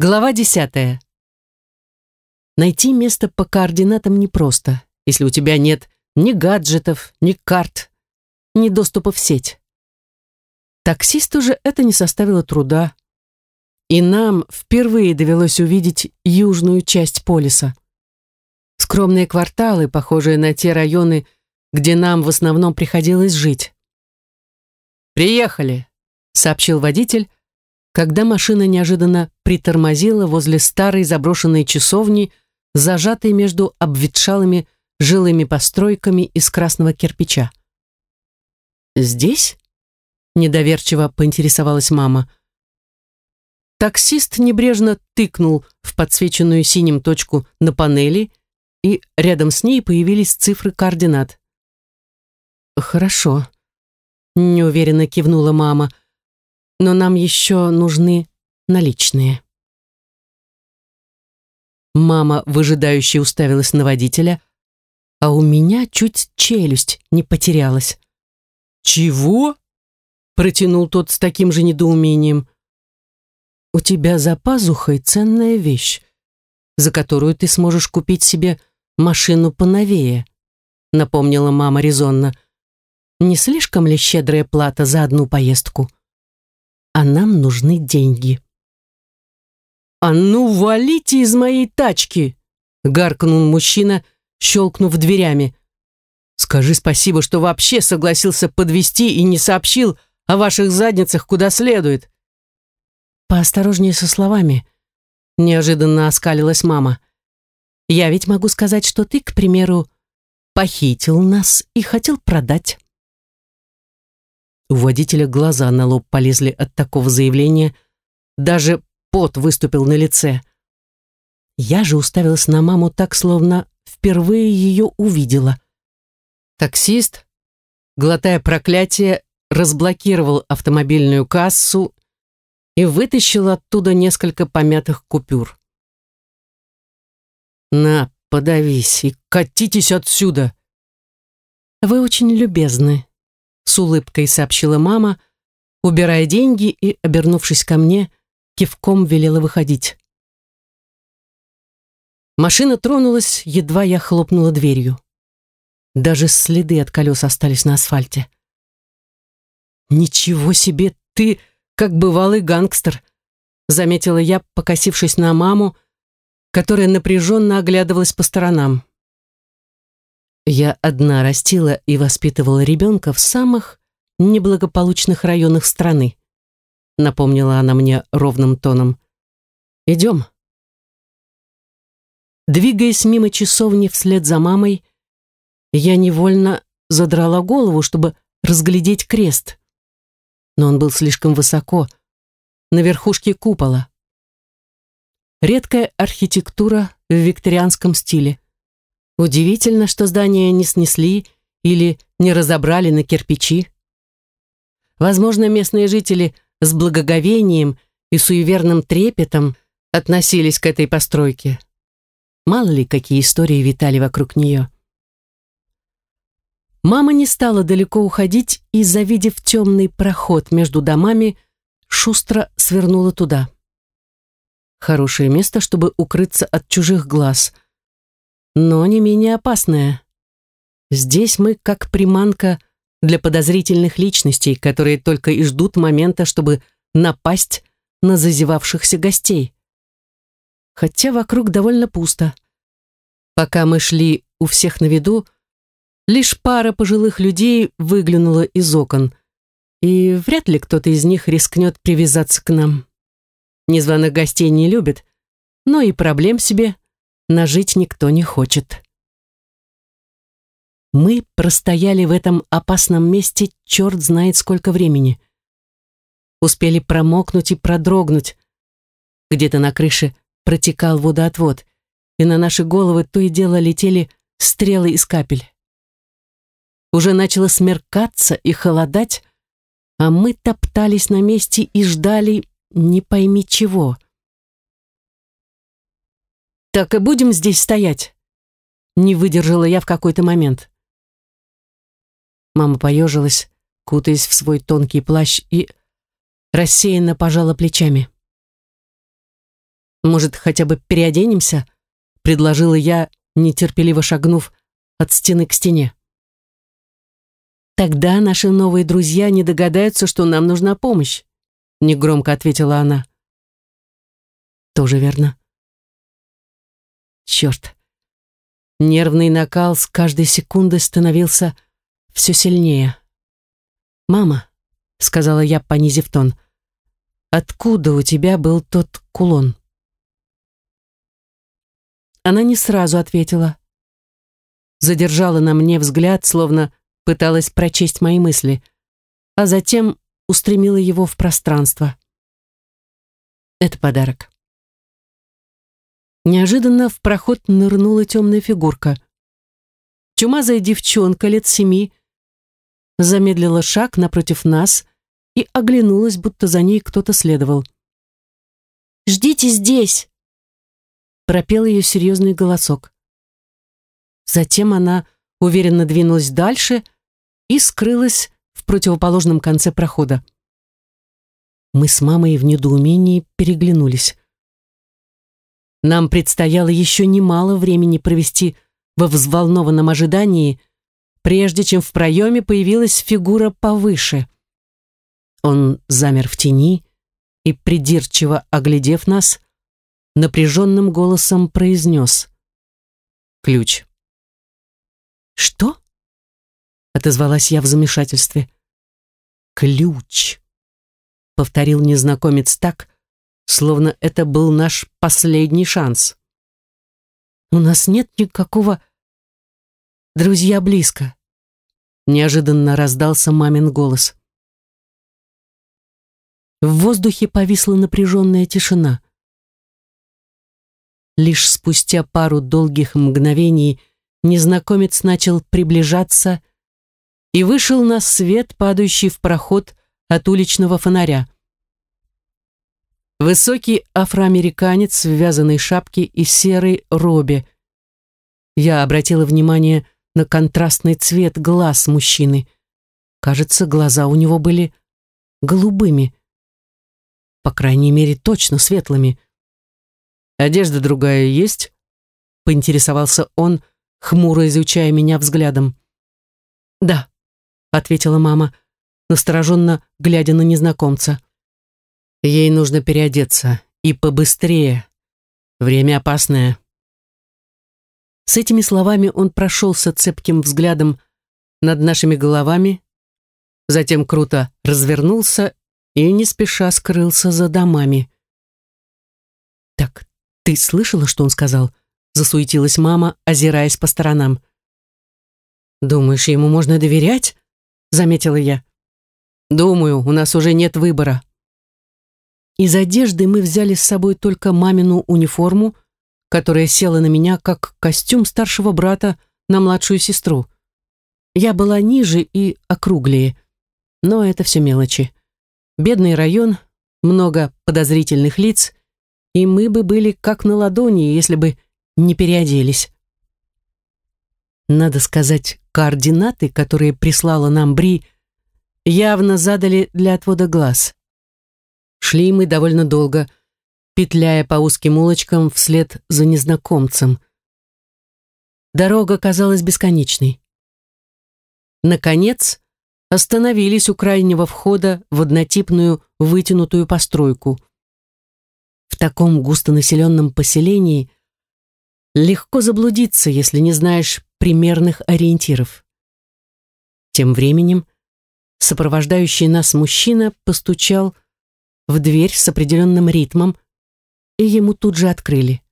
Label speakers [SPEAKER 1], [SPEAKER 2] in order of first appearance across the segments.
[SPEAKER 1] Глава десятая. Найти место по координатам непросто, если у тебя нет ни гаджетов, ни карт, ни доступа в сеть. Таксисту же это не составило труда. И нам впервые довелось увидеть южную часть полиса. Скромные кварталы, похожие на те районы, где нам в основном приходилось жить. «Приехали», — сообщил водитель, когда машина неожиданно притормозила возле старой заброшенной часовни, зажатой между обветшалыми жилыми постройками из красного кирпича. «Здесь?» — недоверчиво поинтересовалась мама. Таксист небрежно тыкнул в подсвеченную синим точку на панели, и рядом с ней появились цифры координат. «Хорошо», — неуверенно кивнула мама, — но нам еще нужны наличные. Мама выжидающе уставилась на водителя, а у меня чуть челюсть не потерялась. «Чего?» — протянул тот с таким же недоумением. «У тебя за пазухой ценная вещь, за которую ты сможешь купить себе машину поновее», — напомнила мама резонно. «Не слишком ли щедрая плата за одну поездку?» А нам нужны деньги. «А ну, валите из моей тачки!» — гаркнул мужчина, щелкнув дверями. «Скажи спасибо, что вообще согласился подвести и не сообщил о ваших задницах куда следует». «Поосторожнее со словами», — неожиданно оскалилась мама. «Я ведь могу сказать, что ты, к примеру, похитил нас и хотел продать». У водителя глаза на лоб полезли от такого заявления, даже пот выступил на лице. Я же уставилась на маму так, словно впервые ее увидела. Таксист, глотая проклятие, разблокировал автомобильную кассу и вытащил оттуда несколько помятых купюр. «На, подавись и катитесь отсюда!» «Вы очень любезны», с улыбкой сообщила мама, убирая деньги и, обернувшись ко мне, кивком велела выходить. Машина тронулась, едва я хлопнула дверью. Даже следы от колес остались на асфальте. «Ничего себе, ты, как бывалый гангстер!» заметила я, покосившись на маму, которая напряженно оглядывалась по сторонам. Я одна растила и воспитывала ребенка в самых неблагополучных районах страны. Напомнила она мне ровным тоном. «Идем». Двигаясь мимо часовни вслед за мамой, я невольно задрала голову, чтобы разглядеть крест. Но он был слишком высоко, на верхушке купола. Редкая архитектура в викторианском стиле. Удивительно, что здание не снесли или не разобрали на кирпичи. Возможно, местные жители с благоговением и суеверным трепетом относились к этой постройке. Мало ли, какие истории витали вокруг нее. Мама не стала далеко уходить и, завидев темный проход между домами, шустро свернула туда. Хорошее место, чтобы укрыться от чужих глаз – но не менее опасная. Здесь мы как приманка для подозрительных личностей, которые только и ждут момента, чтобы напасть на зазевавшихся гостей. Хотя вокруг довольно пусто. Пока мы шли у всех на виду, лишь пара пожилых людей выглянула из окон, и вряд ли кто-то из них рискнет привязаться к нам. Незваных гостей не любят, но и проблем себе нажить никто не хочет. Мы простояли в этом опасном месте черт знает сколько времени. Успели промокнуть и продрогнуть. Где-то на крыше протекал водоотвод, и на наши головы то и дело летели стрелы из капель. Уже начало смеркаться и холодать, а мы топтались на месте и ждали не пойми чего. «Так и будем здесь стоять?» Не выдержала я в какой-то момент. Мама поежилась, кутаясь в свой тонкий плащ и рассеянно пожала плечами. Может, хотя бы переоденемся?» — предложила я, нетерпеливо шагнув от стены к стене. «Тогда наши новые друзья не догадаются, что нам нужна помощь», — негромко ответила она. «Тоже верно». Черт. Нервный накал с каждой секундой становился все сильнее. «Мама», — сказала я, понизив тон, — «откуда у тебя был тот кулон?» Она не сразу ответила. Задержала на мне взгляд, словно пыталась прочесть мои мысли, а затем устремила его в пространство. Это подарок. Неожиданно в проход нырнула темная фигурка. Чумазая девчонка лет семи замедлила шаг напротив нас и оглянулась, будто за ней кто-то следовал. «Ждите здесь!» пропел ее серьезный голосок. Затем она уверенно двинулась дальше и скрылась в противоположном конце прохода. Мы с мамой в недоумении переглянулись. Нам предстояло еще немало времени провести во взволнованном ожидании, прежде чем в проеме появилась фигура повыше. Он замер в тени и, придирчиво оглядев нас, напряженным голосом произнес «Ключ». «Что?» — отозвалась я в замешательстве. «Ключ», — повторил незнакомец так, словно это был наш последний шанс. «У нас нет никакого...» «Друзья близко», — неожиданно раздался мамин голос. В воздухе повисла напряженная тишина. Лишь спустя пару долгих мгновений незнакомец начал приближаться и вышел на свет, падающий в проход от уличного фонаря. Высокий афроамериканец в вязаной шапке и серой робе. Я обратила внимание на контрастный цвет глаз мужчины. Кажется, глаза у него были голубыми. По крайней мере, точно светлыми. «Одежда другая есть?» — поинтересовался он, хмуро изучая меня взглядом. «Да», — ответила мама, настороженно глядя на незнакомца. «Ей нужно переодеться, и побыстрее. Время опасное». С этими словами он прошелся цепким взглядом над нашими головами, затем круто развернулся и не спеша скрылся за домами. «Так «Ты слышала, что он сказал?» Засуетилась мама, озираясь по сторонам. «Думаешь, ему можно доверять?» Заметила я. «Думаю, у нас уже нет выбора». Из одежды мы взяли с собой только мамину униформу, которая села на меня, как костюм старшего брата на младшую сестру. Я была ниже и округлее, но это все мелочи. Бедный район, много подозрительных лиц — и мы бы были как на ладони, если бы не переоделись. Надо сказать, координаты, которые прислала нам Бри, явно задали для отвода глаз. Шли мы довольно долго, петляя по узким улочкам вслед за незнакомцем. Дорога казалась бесконечной. Наконец, остановились у крайнего входа в однотипную вытянутую постройку – в таком густонаселенном поселении легко заблудиться, если не знаешь примерных ориентиров. Тем временем сопровождающий нас мужчина постучал в дверь с определенным ритмом, и ему тут же открыли.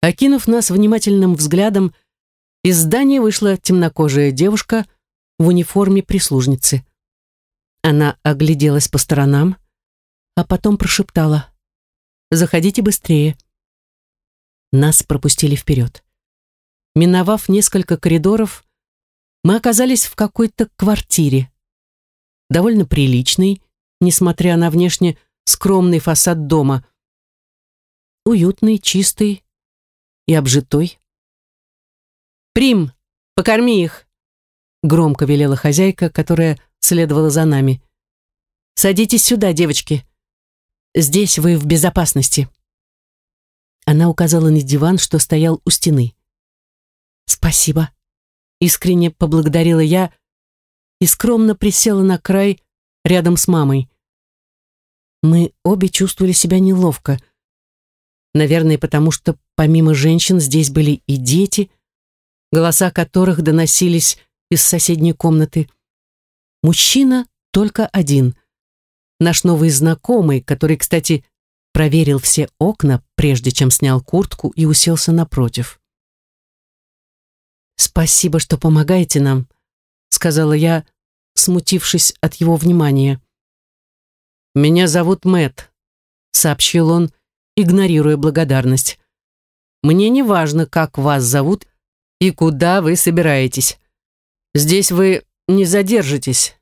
[SPEAKER 1] Окинув нас внимательным взглядом, из здания вышла темнокожая девушка в униформе прислужницы. Она огляделась по сторонам, а потом прошептала Заходите быстрее». Нас пропустили вперед. Миновав несколько коридоров, мы оказались в какой-то квартире. Довольно приличный, несмотря на внешне скромный фасад дома. Уютный, чистый и обжитой. «Прим, покорми их!» Громко велела хозяйка, которая следовала за нами. «Садитесь сюда, девочки. Здесь вы в безопасности. Она указала на диван, что стоял у стены. «Спасибо», — искренне поблагодарила я и скромно присела на край рядом с мамой. Мы обе чувствовали себя неловко. Наверное, потому что помимо женщин здесь были и дети, голоса которых доносились из соседней комнаты. Мужчина только один. Наш новый знакомый, который, кстати, проверил все окна, прежде чем снял куртку и уселся напротив. «Спасибо, что помогаете нам», — сказала я, смутившись от его внимания. «Меня зовут Мэт, сообщил он, игнорируя благодарность. «Мне не важно, как вас зовут и куда вы собираетесь. Здесь вы не задержитесь.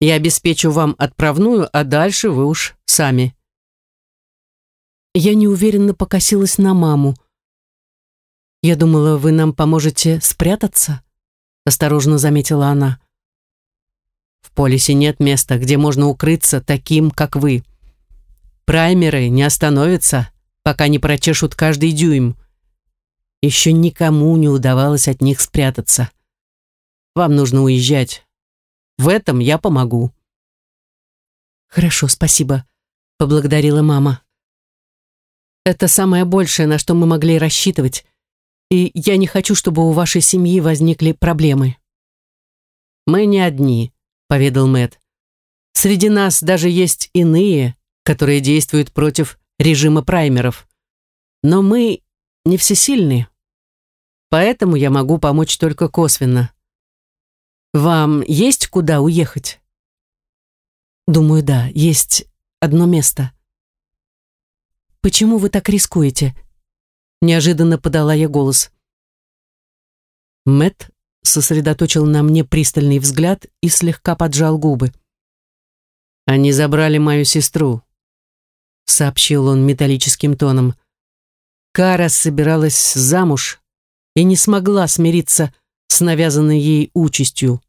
[SPEAKER 1] Я обеспечу вам отправную, а дальше вы уж сами». Я неуверенно покосилась на маму. «Я думала, вы нам поможете спрятаться?» Осторожно заметила она. «В полисе нет места, где можно укрыться таким, как вы. Праймеры не остановятся, пока не прочешут каждый дюйм. Еще никому не удавалось от них спрятаться. Вам нужно уезжать. В этом я помогу». «Хорошо, спасибо», — поблагодарила мама. Это самое большее, на что мы могли рассчитывать, и я не хочу, чтобы у вашей семьи возникли проблемы». «Мы не одни», — поведал Мэт. «Среди нас даже есть иные, которые действуют против режима праймеров. Но мы не всесильны, поэтому я могу помочь только косвенно. Вам есть куда уехать?» «Думаю, да, есть одно место», Почему вы так рискуете?» Неожиданно подала я голос. Мэт сосредоточил на мне пристальный взгляд и слегка поджал губы. «Они забрали мою сестру», — сообщил он металлическим тоном. Кара собиралась замуж и не смогла смириться с навязанной ей участью.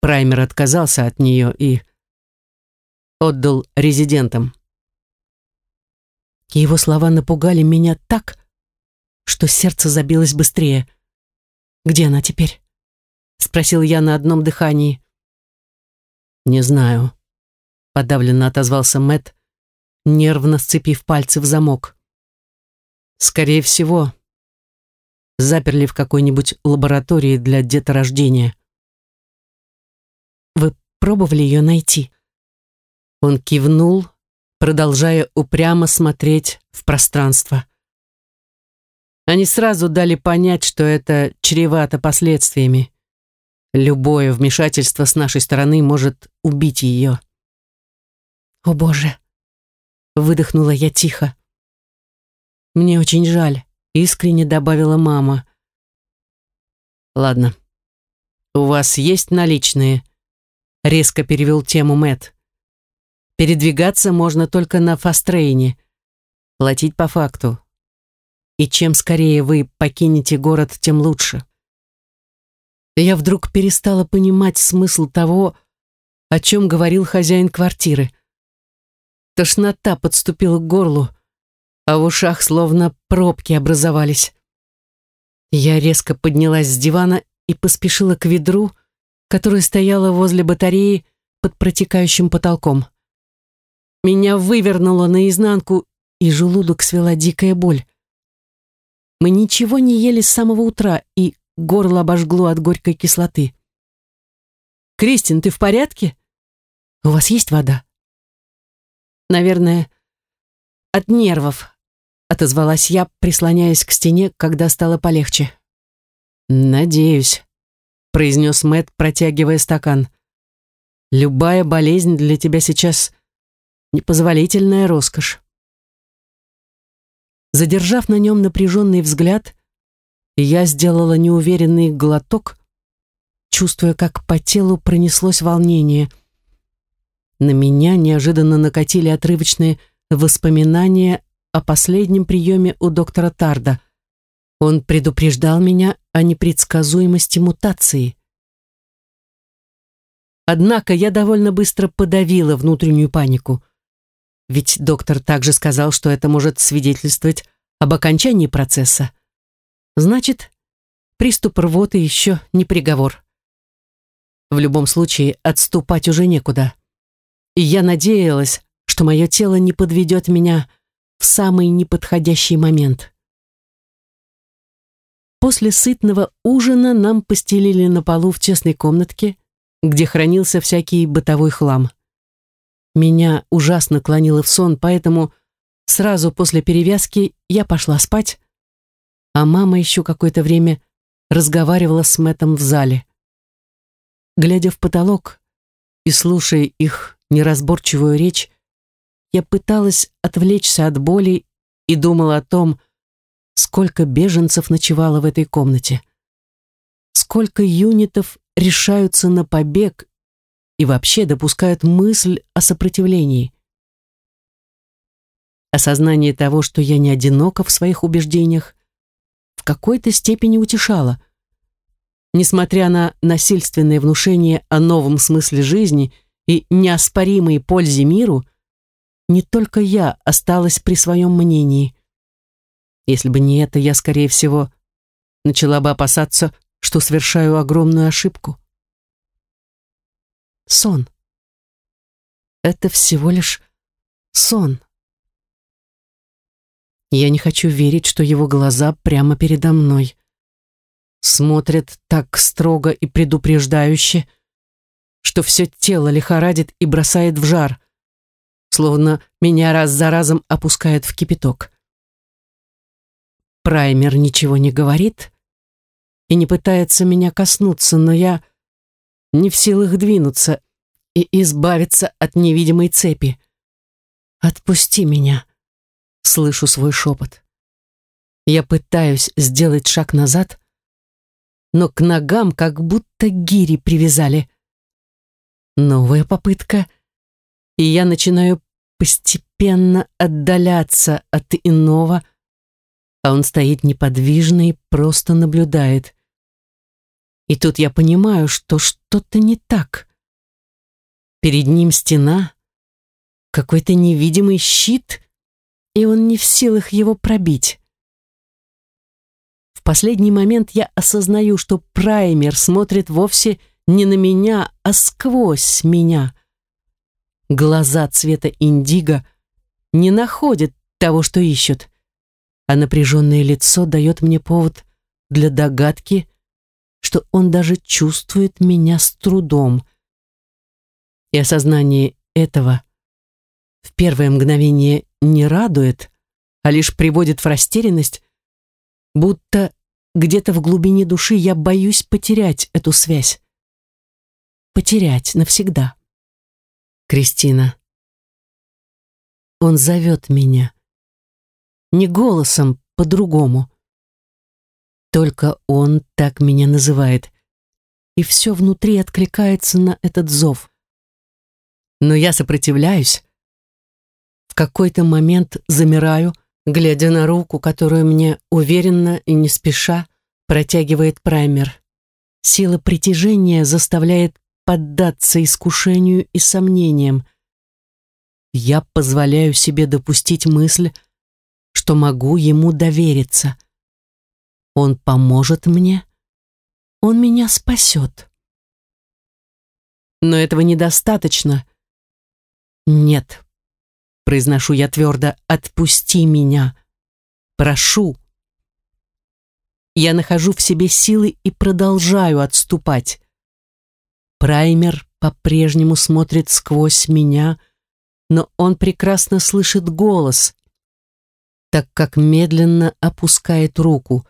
[SPEAKER 1] Праймер отказался от нее и отдал резидентам. Его слова напугали меня так, что сердце забилось быстрее. «Где она теперь?» — спросил я на одном дыхании. «Не знаю», — подавленно отозвался Мэт, нервно сцепив пальцы в замок. «Скорее всего, заперли в какой-нибудь лаборатории для деторождения». «Вы пробовали ее найти?» Он кивнул, продолжая упрямо смотреть в пространство. Они сразу дали понять, что это чревато последствиями. Любое вмешательство с нашей стороны может убить ее. «О боже!» — выдохнула я тихо. «Мне очень жаль», — искренне добавила мама. «Ладно. У вас есть наличные?» — резко перевел тему Мэт. Передвигаться можно только на фастрейне. Платить по факту. И чем скорее вы покинете город, тем лучше. Я вдруг перестала понимать смысл того, о чем говорил хозяин квартиры. Тошнота подступила к горлу, а в ушах словно пробки образовались. Я резко поднялась с дивана и поспешила к ведру, которое стояло возле батареи под протекающим потолком. Меня вывернуло наизнанку, и желудок свела дикая боль. Мы ничего не ели с самого утра, и горло обожгло от горькой кислоты. «Кристин, ты в порядке? У вас есть вода?» «Наверное, от нервов», — отозвалась я, прислоняясь к стене, когда стало полегче. «Надеюсь», — произнес Мэт, протягивая стакан. «Любая болезнь для тебя сейчас непозволительная роскошь. Задержав на нем напряженный взгляд, я сделала неуверенный глоток, чувствуя, как по телу пронеслось волнение. На меня неожиданно накатили отрывочные воспоминания о последнем приеме у доктора Тарда. Он предупреждал меня о непредсказуемости мутации. Однако я довольно быстро подавила внутреннюю панику – ведь доктор также сказал, что это может свидетельствовать об окончании процесса. Значит, приступ рвоты еще не приговор. В любом случае, отступать уже некуда. И я надеялась, что мое тело не подведет меня в самый неподходящий момент. После сытного ужина нам постелили на полу в тесной комнатке, где хранился всякий бытовой хлам. Меня ужасно клонило в сон, поэтому сразу после перевязки я пошла спать, а мама еще какое-то время разговаривала с Мэтом в зале. Глядя в потолок и слушая их неразборчивую речь, я пыталась отвлечься от боли и думала о том, сколько беженцев ночевало в этой комнате. Сколько юнитов решаются на побег и вообще допускают мысль о сопротивлении. Осознание того, что я не одинока в своих убеждениях, в какой-то степени утешало. Несмотря на насильственное внушение о новом смысле жизни и неоспоримой пользе миру, не только я осталась при своем мнении. Если бы не это, я, скорее всего, начала бы опасаться, что совершаю огромную ошибку. Сон. Это всего лишь сон. Я не хочу верить, что его глаза прямо передо мной. Смотрят так строго и предупреждающе, что все тело лихорадит и бросает в жар, словно меня раз за разом опускают в кипяток. Праймер ничего не говорит и не пытается меня коснуться, но я не в силах двинуться и избавиться от невидимой цепи. «Отпусти меня», — слышу свой шепот. Я пытаюсь сделать шаг назад, но к ногам как будто гири привязали. Новая попытка, и я начинаю постепенно отдаляться от иного, а он стоит неподвижно и просто наблюдает. И тут я понимаю, что что-то не так. Перед ним стена, какой-то невидимый щит, и он не в силах его пробить. В последний момент я осознаю, что праймер смотрит вовсе не на меня, а сквозь меня. Глаза цвета индиго не находят того, что ищут а напряженное лицо дает мне повод для догадки, что он даже чувствует меня с трудом. И осознание этого в первое мгновение не радует, а лишь приводит в растерянность, будто где-то в глубине души я боюсь потерять эту связь. Потерять навсегда. Кристина. Он зовет меня не голосом, по-другому. Только он так меня называет, и все внутри откликается на этот зов. Но я сопротивляюсь. В какой-то момент замираю, глядя на руку, которую мне уверенно и не спеша протягивает праймер. Сила притяжения заставляет поддаться искушению и сомнениям. Я позволяю себе допустить мысль, что могу ему довериться. Он поможет мне, он меня спасет. Но этого недостаточно. Нет, произношу я твердо, отпусти меня. Прошу. Я нахожу в себе силы и продолжаю отступать. Праймер по-прежнему смотрит сквозь меня, но он прекрасно слышит голос, так как медленно опускает руку.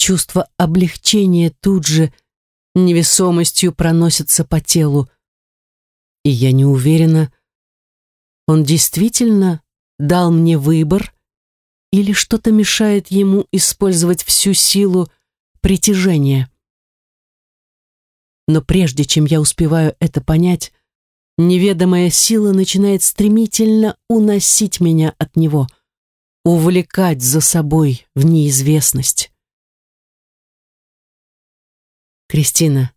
[SPEAKER 1] Чувство облегчения тут же невесомостью проносится по телу. И я не уверена, он действительно дал мне выбор или что-то мешает ему использовать всю силу притяжения. Но прежде чем я успеваю это понять, неведомая сила начинает стремительно уносить меня от него — увлекать за собой в неизвестность. Кристина.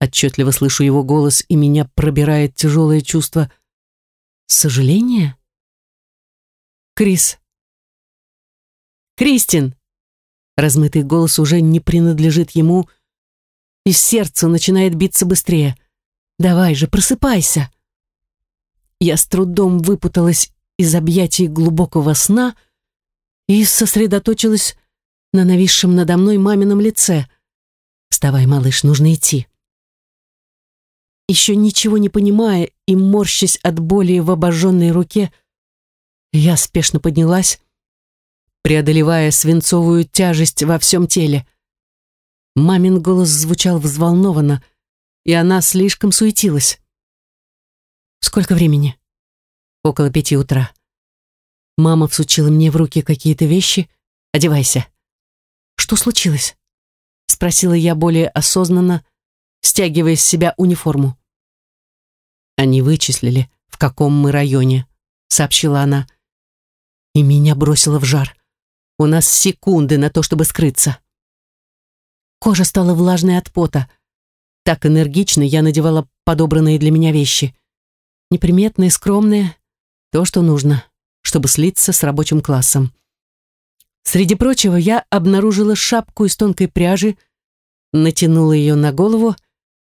[SPEAKER 1] Отчетливо слышу его голос, и меня пробирает тяжелое чувство сожаления. Крис, Кристин!» Размытый голос уже не принадлежит ему, и сердце начинает биться быстрее. «Давай же, просыпайся!» Я с трудом выпуталась из объятий глубокого сна и сосредоточилась на нависшем надо мной мамином лице. «Вставай, малыш, нужно идти». Еще ничего не понимая и морщась от боли в обожженной руке, я спешно поднялась, преодолевая свинцовую тяжесть во всем теле. Мамин голос звучал взволнованно, и она слишком суетилась. «Сколько времени?» «Около пяти утра». Мама всучила мне в руки какие-то вещи. «Одевайся». «Что случилось?» Спросила я более осознанно, стягивая с себя униформу. «Они вычислили, в каком мы районе», — сообщила она. И меня бросило в жар. У нас секунды на то, чтобы скрыться. Кожа стала влажной от пота. Так энергично я надевала подобранные для меня вещи. Неприметные, скромные, то, что нужно, чтобы слиться с рабочим классом. Среди прочего, я обнаружила шапку из тонкой пряжи, натянула ее на голову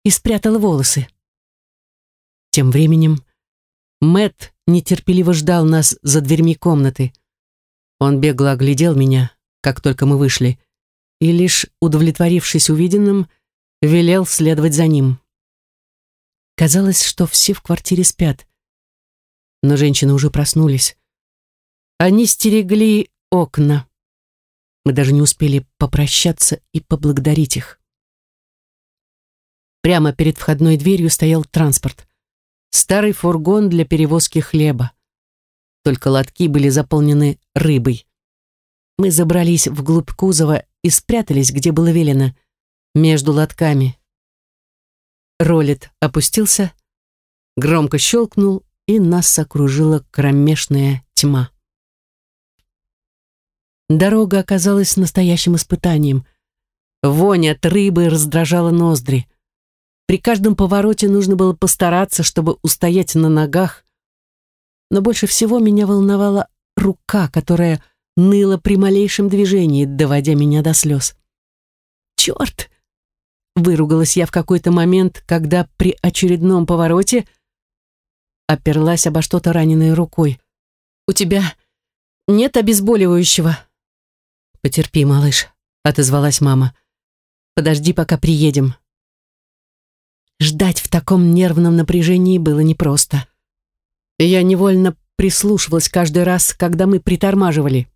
[SPEAKER 1] и спрятала волосы. Тем временем Мэт нетерпеливо ждал нас за дверьми комнаты. Он бегло оглядел меня, как только мы вышли, и лишь удовлетворившись увиденным, велел следовать за ним. Казалось, что все в квартире спят, но женщины уже проснулись. Они стерегли окна. Мы даже не успели попрощаться и поблагодарить их. Прямо перед входной дверью стоял транспорт. Старый фургон для перевозки хлеба. Только лотки были заполнены рыбой. Мы забрались вглубь кузова и спрятались, где было велено, между лотками. Ролит опустился, громко щелкнул, и нас окружила кромешная тьма. Дорога оказалась настоящим испытанием. Вонь от рыбы раздражала ноздри. При каждом повороте нужно было постараться, чтобы устоять на ногах. Но больше всего меня волновала рука, которая ныла при малейшем движении, доводя меня до слез. «Черт!» — выругалась я в какой-то момент, когда при очередном повороте оперлась обо что-то раненой рукой. «У тебя нет обезболивающего?» «Потерпи, малыш», — отозвалась мама. «Подожди, пока приедем». Ждать в таком нервном напряжении было непросто. Я невольно прислушивалась каждый раз, когда мы притормаживали.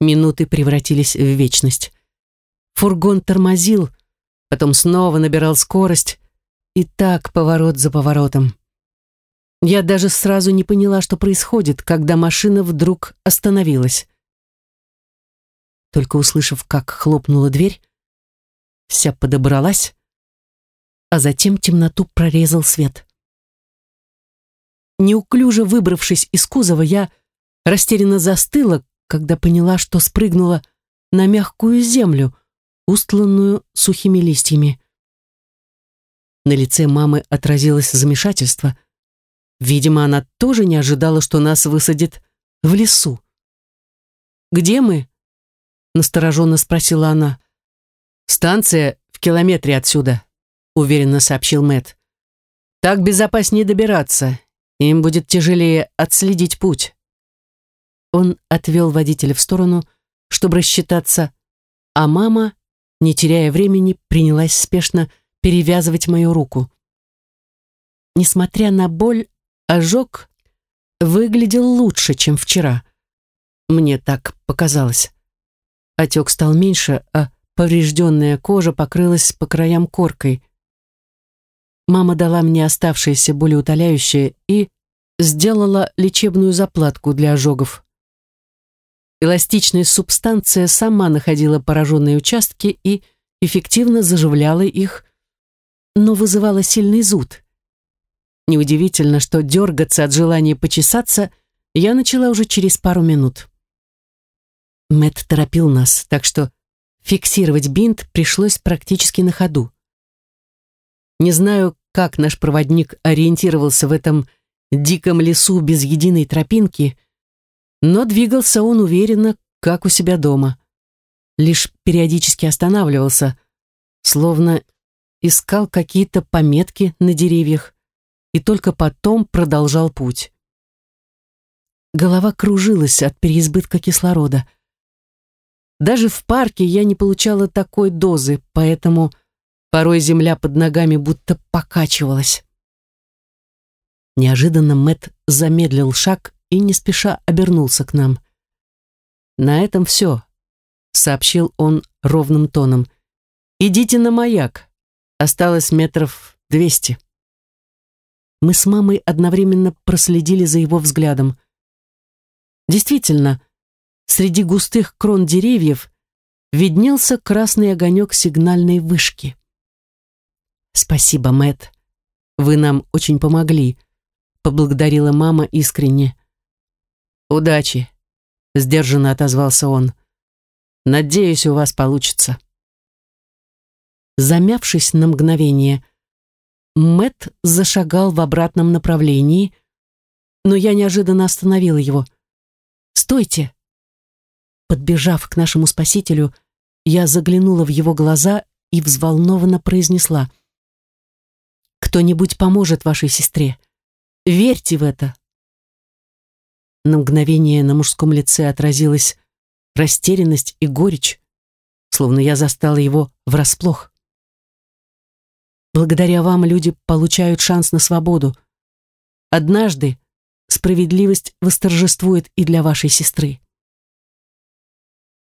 [SPEAKER 1] Минуты превратились в вечность. Фургон тормозил, потом снова набирал скорость, и так поворот за поворотом. Я даже сразу не поняла, что происходит, когда машина вдруг остановилась. Только услышав, как хлопнула дверь, вся подобралась, а затем темноту прорезал свет. Неуклюже выбравшись из кузова, я растерянно застыла, когда поняла, что спрыгнула на мягкую землю, устланную сухими листьями. На лице мамы отразилось замешательство. Видимо, она тоже не ожидала, что нас высадит в лесу. «Где мы?» — настороженно спросила она. «Станция в километре отсюда», уверенно сообщил Мэт. Так безопаснее добираться. Им будет тяжелее отследить путь. Он отвел водителя в сторону, чтобы рассчитаться, а мама, не теряя времени, принялась спешно перевязывать мою руку. Несмотря на боль, ожог выглядел лучше, чем вчера. Мне так показалось. Отек стал меньше, а поврежденная кожа покрылась по краям коркой. Мама дала мне оставшееся болеутоляющее и сделала лечебную заплатку для ожогов. Эластичная субстанция сама находила пораженные участки и эффективно заживляла их, но вызывала сильный зуд. Неудивительно, что дергаться от желания почесаться я начала уже через пару минут. Мэт торопил нас, так что фиксировать бинт пришлось практически на ходу. Не знаю, как наш проводник ориентировался в этом диком лесу без единой тропинки, но двигался он уверенно, как у себя дома. Лишь периодически останавливался, словно искал какие-то пометки на деревьях и только потом продолжал путь. Голова кружилась от переизбытка кислорода. Даже в парке я не получала такой дозы, поэтому порой земля под ногами будто покачивалась. Неожиданно Мэт замедлил шаг и не спеша обернулся к нам. «На этом все», — сообщил он ровным тоном. «Идите на маяк. Осталось метров двести». Мы с мамой одновременно проследили за его взглядом. Действительно, среди густых крон деревьев виднелся красный огонек сигнальной вышки. «Спасибо, Мэт. Вы нам очень помогли», — поблагодарила мама искренне. «Удачи», — сдержанно отозвался он. «Надеюсь, у вас получится». Замявшись на мгновение, Мэт зашагал в обратном направлении, но я неожиданно остановила его. «Стойте!» Подбежав к нашему спасителю, я заглянула в его глаза и взволнованно произнесла. «Кто-нибудь поможет вашей сестре. Верьте в это!» На мгновение на мужском лице отразилась растерянность и горечь, словно я застала его врасплох. Благодаря вам люди получают шанс на свободу. Однажды справедливость восторжествует и для вашей сестры.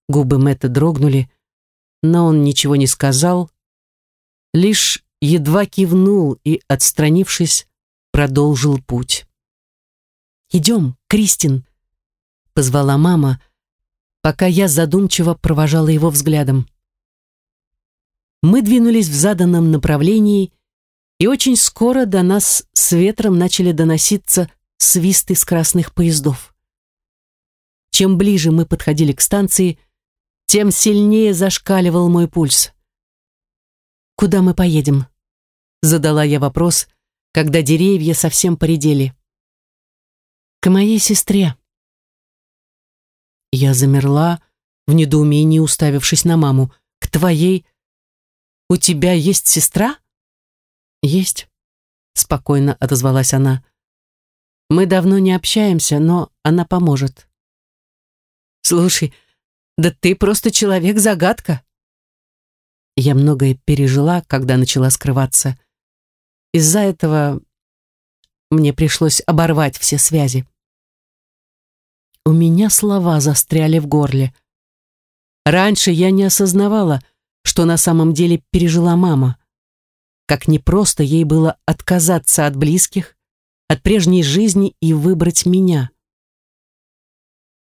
[SPEAKER 1] Губы Мэтта дрогнули, но он ничего не сказал, лишь едва кивнул и, отстранившись, продолжил путь. «Идем, Кристин!» — позвала мама, пока я задумчиво провожала его взглядом. Мы двинулись в заданном направлении, и очень скоро до нас с ветром начали доноситься свисты с красных поездов. Чем ближе мы подходили к станции, тем сильнее зашкаливал мой пульс. «Куда мы поедем?» — задала я вопрос, когда деревья совсем поредели. «К моей сестре». Я замерла, в недоумении уставившись на маму. «К твоей...» «У тебя есть сестра?» «Есть», — спокойно отозвалась она. «Мы давно не общаемся, но она поможет». «Слушай, да ты просто человек-загадка». Я многое пережила, когда начала скрываться. Из-за этого мне пришлось оборвать все связи. У меня слова застряли в горле. Раньше я не осознавала, что на самом деле пережила мама. Как непросто ей было отказаться от близких, от прежней жизни и выбрать меня.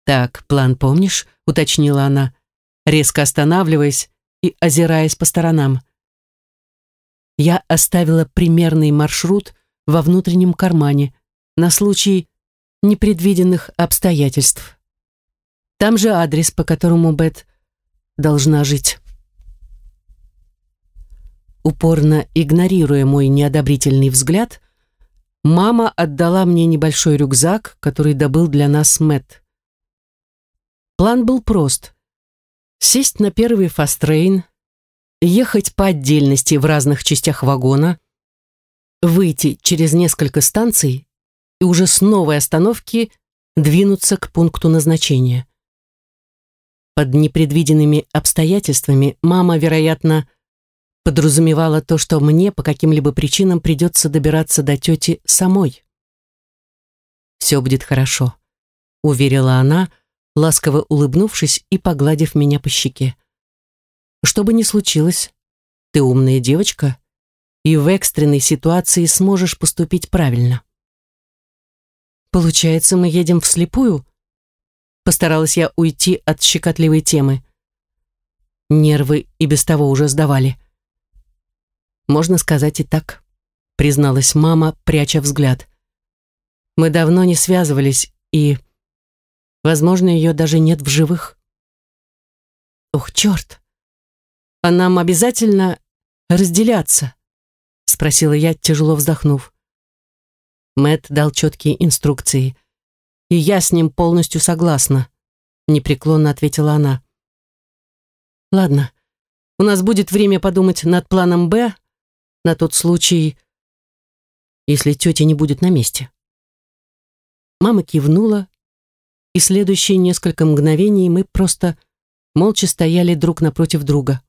[SPEAKER 1] «Так, план помнишь?» — уточнила она, резко останавливаясь и озираясь по сторонам. Я оставила примерный маршрут во внутреннем кармане на случай непредвиденных обстоятельств. Там же адрес, по которому Бет должна жить. Упорно игнорируя мой неодобрительный взгляд, мама отдала мне небольшой рюкзак, который добыл для нас Мэтт. План был прост. Сесть на первый фастрейн, ехать по отдельности в разных частях вагона, выйти через несколько станций и уже с новой остановки двинуться к пункту назначения. Под непредвиденными обстоятельствами мама, вероятно, подразумевала то, что мне по каким-либо причинам придется добираться до тети самой. «Все будет хорошо», — уверила она, ласково улыбнувшись и погладив меня по щеке. «Что бы ни случилось, ты умная девочка и в экстренной ситуации сможешь поступить правильно». «Получается, мы едем вслепую?» Постаралась я уйти от щекотливой темы. Нервы и без того уже сдавали. Можно сказать и так, призналась мама, пряча взгляд. Мы давно не связывались, и, возможно, ее даже нет в живых. Ух, черт! А нам обязательно разделяться? Спросила я, тяжело вздохнув. Мэт дал четкие инструкции, и я с ним полностью согласна. непреклонно ответила она. Ладно, у нас будет время подумать над планом «Б» на тот случай, если тетя не будет на месте. Мама кивнула, и следующие несколько мгновений мы просто молча стояли друг напротив друга.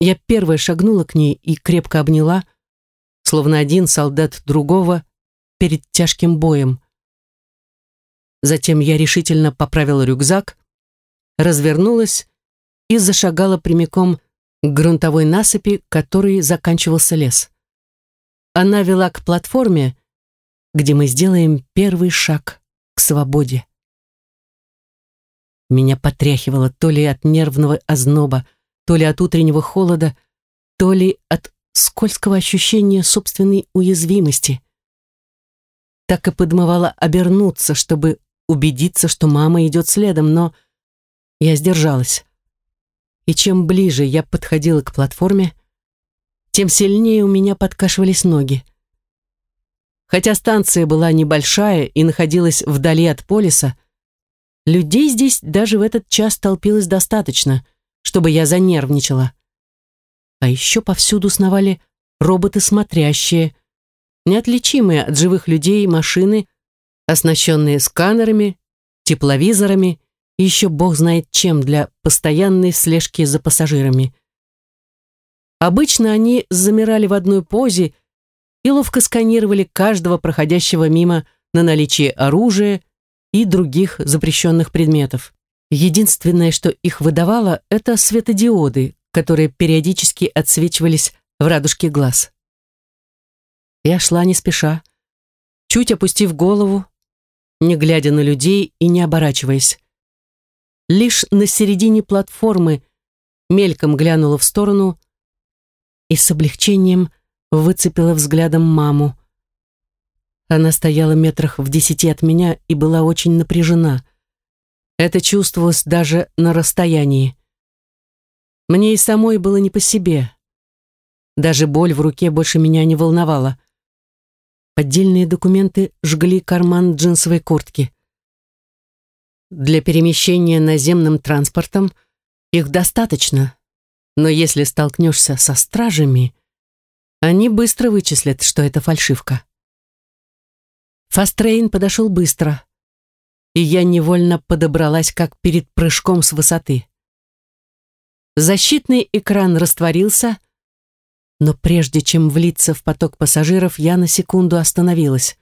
[SPEAKER 1] Я первая шагнула к ней и крепко обняла, словно один солдат другого перед тяжким боем. Затем я решительно поправила рюкзак, развернулась и зашагала прямиком к грунтовой насыпи, которой заканчивался лес. Она вела к платформе, где мы сделаем первый шаг к свободе. Меня потряхивало то ли от нервного озноба, то ли от утреннего холода, то ли от скользкого ощущения собственной уязвимости. Так и подмывала обернуться, чтобы убедиться, что мама идет следом, но я сдержалась. И чем ближе я подходила к платформе, тем сильнее у меня подкашивались ноги. Хотя станция была небольшая и находилась вдали от полиса, людей здесь даже в этот час толпилось достаточно, чтобы я занервничала. А еще повсюду сновали роботы смотрящие, неотличимые от живых людей машины, оснащенные сканерами, тепловизорами и еще бог знает чем для постоянной слежки за пассажирами. Обычно они замирали в одной позе и ловко сканировали каждого проходящего мимо на наличие оружия и других запрещенных предметов. Единственное, что их выдавало, это светодиоды, которые периодически отсвечивались в радужке глаз. Я шла не спеша, чуть опустив голову, не глядя на людей и не оборачиваясь. Лишь на середине платформы мельком глянула в сторону и с облегчением выцепила взглядом маму. Она стояла метрах в десяти от меня и была очень напряжена. Это чувствовалось даже на расстоянии. Мне и самой было не по себе. Даже боль в руке больше меня не волновала. Поддельные документы жгли карман джинсовой куртки. Для перемещения наземным транспортом их достаточно, но если столкнешься со стражами, они быстро вычислят, что это фальшивка. Фастрейн подошел быстро, и я невольно подобралась, как перед прыжком с высоты. Защитный экран растворился, но прежде чем влиться в поток пассажиров, я на секунду остановилась.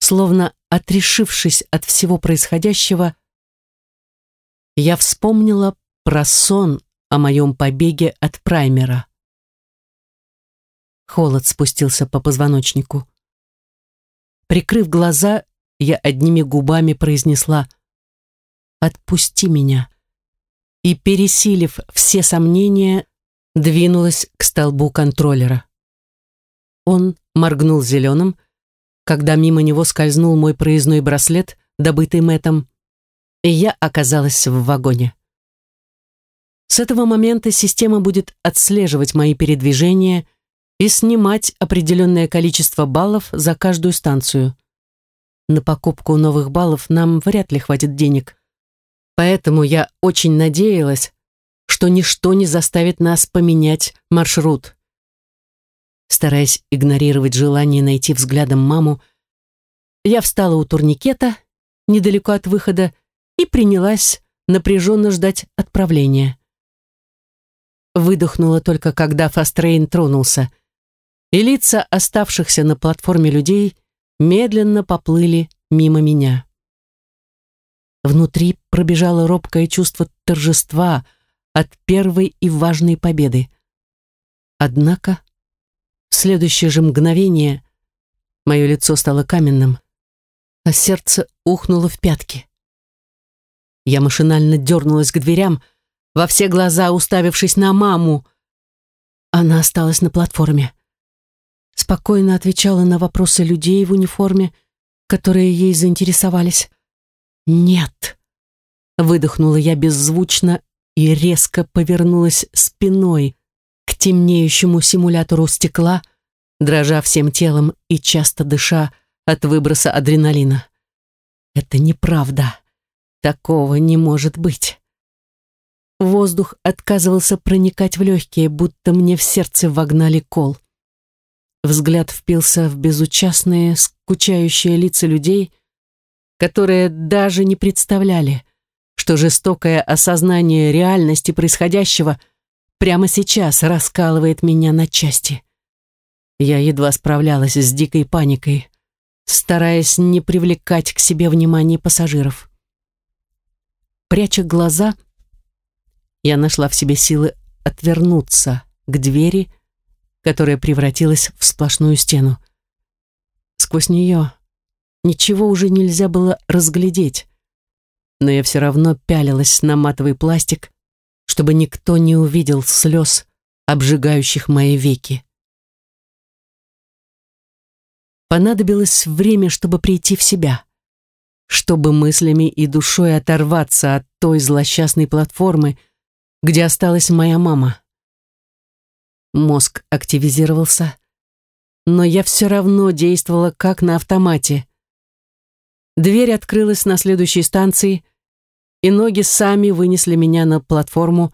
[SPEAKER 1] Словно отрешившись от всего происходящего, я вспомнила про сон о моем побеге от праймера. Холод спустился по позвоночнику. Прикрыв глаза, я одними губами произнесла «Отпусти меня» и, пересилив все сомнения, двинулась к столбу контроллера. Он моргнул зеленым, когда мимо него скользнул мой проездной браслет, добытый Мэтом, и я оказалась в вагоне. С этого момента система будет отслеживать мои передвижения и снимать определенное количество баллов за каждую станцию. На покупку новых баллов нам вряд ли хватит денег. Поэтому я очень надеялась, что ничто не заставит нас поменять маршрут. Стараясь игнорировать желание найти взглядом маму, я встала у турникета, недалеко от выхода, и принялась напряженно ждать отправления. Выдохнула только, когда Фастрейн тронулся, и лица оставшихся на платформе людей медленно поплыли мимо меня. Внутри пробежало робкое чувство торжества от первой и важной победы. Однако в следующее же мгновение мое лицо стало каменным, а сердце ухнуло в пятки. Я машинально дернулась к дверям, во все глаза уставившись на маму. Она осталась на платформе. Спокойно отвечала на вопросы людей в униформе, которые ей заинтересовались. «Нет!» Выдохнула я беззвучно и резко повернулась спиной к темнеющему симулятору стекла, дрожа всем телом и часто дыша от выброса адреналина. «Это неправда. Такого не может быть. Воздух отказывался проникать в легкие, будто мне в сердце вогнали кол. Взгляд впился в безучастные, скучающие лица людей, которые даже не представляли, что жестокое осознание реальности происходящего прямо сейчас раскалывает меня на части. Я едва справлялась с дикой паникой, стараясь не привлекать к себе внимание пассажиров. Пряча глаза, я нашла в себе силы отвернуться к двери, которая превратилась в сплошную стену. Сквозь нее ничего уже нельзя было разглядеть, но я все равно пялилась на матовый пластик, чтобы никто не увидел слез, обжигающих мои веки. Понадобилось время, чтобы прийти в себя, чтобы мыслями и душой оторваться от той злосчастной платформы, где осталась моя мама. Мозг активизировался, но я все равно действовала как на автомате. Дверь открылась на следующей станции, и ноги сами вынесли меня на платформу,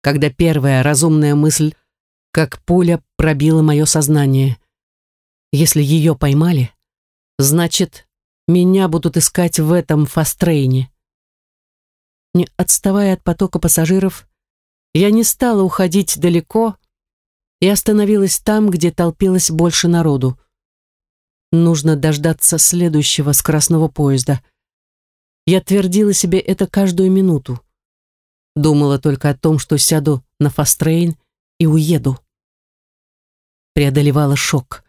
[SPEAKER 1] когда первая разумная мысль, как пуля, пробила мое сознание. Если ее поймали, значит, меня будут искать в этом фастрейне. Не отставая от потока пассажиров, я не стала уходить далеко и остановилась там, где толпилось больше народу. Нужно дождаться следующего скоростного поезда. Я твердила себе это каждую минуту. Думала только о том, что сяду на фастрейн и уеду. Преодолевала шок.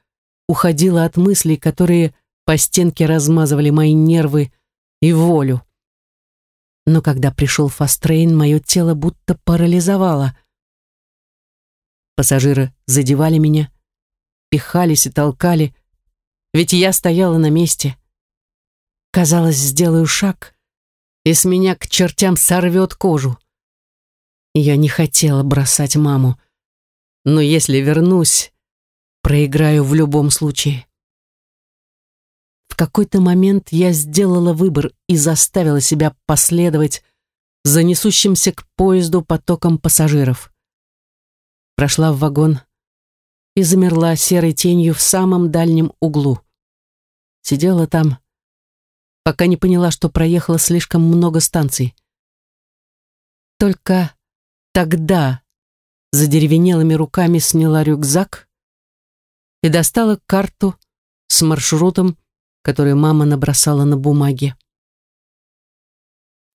[SPEAKER 1] Уходила от мыслей, которые по стенке размазывали мои нервы и волю. Но когда пришел фастрейн, мое тело будто парализовало. Пассажиры задевали меня, пихались и толкали, ведь я стояла на месте. Казалось, сделаю шаг, и с меня к чертям сорвет кожу. Я не хотела бросать маму, но если вернусь, проиграю в любом случае какой-то момент я сделала выбор и заставила себя последовать за несущимся к поезду потоком пассажиров. Прошла в вагон и замерла серой тенью в самом дальнем углу. Сидела там, пока не поняла, что проехала слишком много станций. Только тогда за деревенелыми руками сняла рюкзак и достала карту с маршрутом который мама набросала на бумаге.